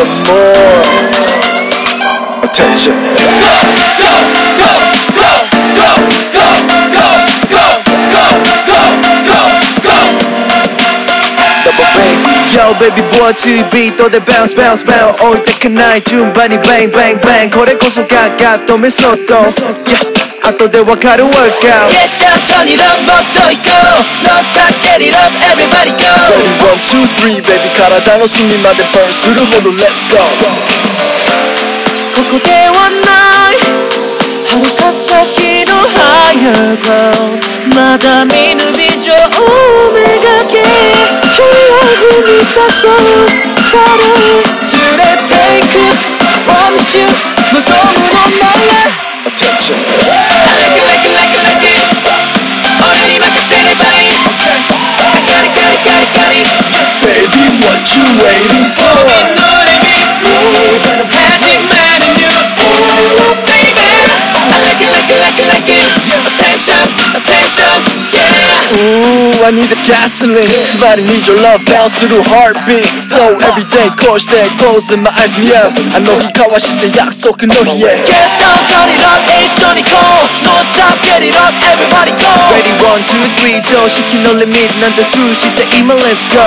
some more attention. Yo baby boy to beat, throw the bounce bounce bounce 置いてかない順番に bang bang bang これこそガガとメソッド yeah. up, everybody go 123 baby から楽しみまでバンするほど Let's go. ここではない。はるか先の Higher まだ見ぬ美女をめがけ。中央に誘う。彼連れて行く。Promise you 望むもんだ Yeah Attention. I a baby. I like it, like it, like it, like it. Attention, attention, yeah. Ooh, I need the gasoline. Somebody needs your love, bounce to the heartbeat. So every day, course day, close and my eyes me up. I know he got what shit did, yak, so can know he yeah. Get down, turn it up, it's Johnny Cole. No stop, get it up, everybody go. Ready, one, two, three, go. She can only meet, none the sushi, the email, let's go.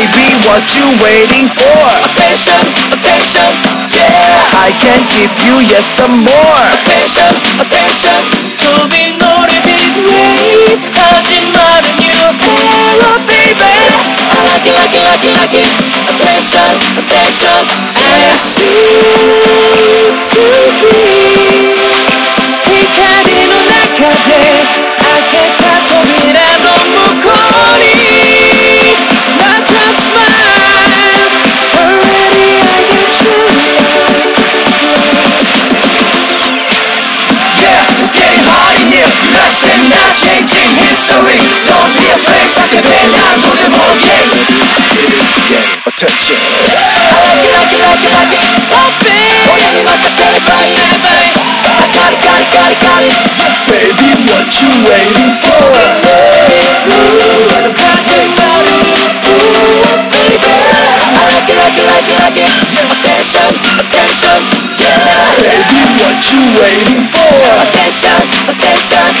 baby, what you waiting for? Attention, attention, yeah. I can give you yes some more. Attention, attention. 꿈이 너를 빛내. 하지만은 you hello baby. I like it, like it, like it, like it. Attention, attention. I see to be. Baby what you waiting for? Body Ooh, baby I like it like it like it Attention, attention, yeah Baby what you waiting for? Attention, attention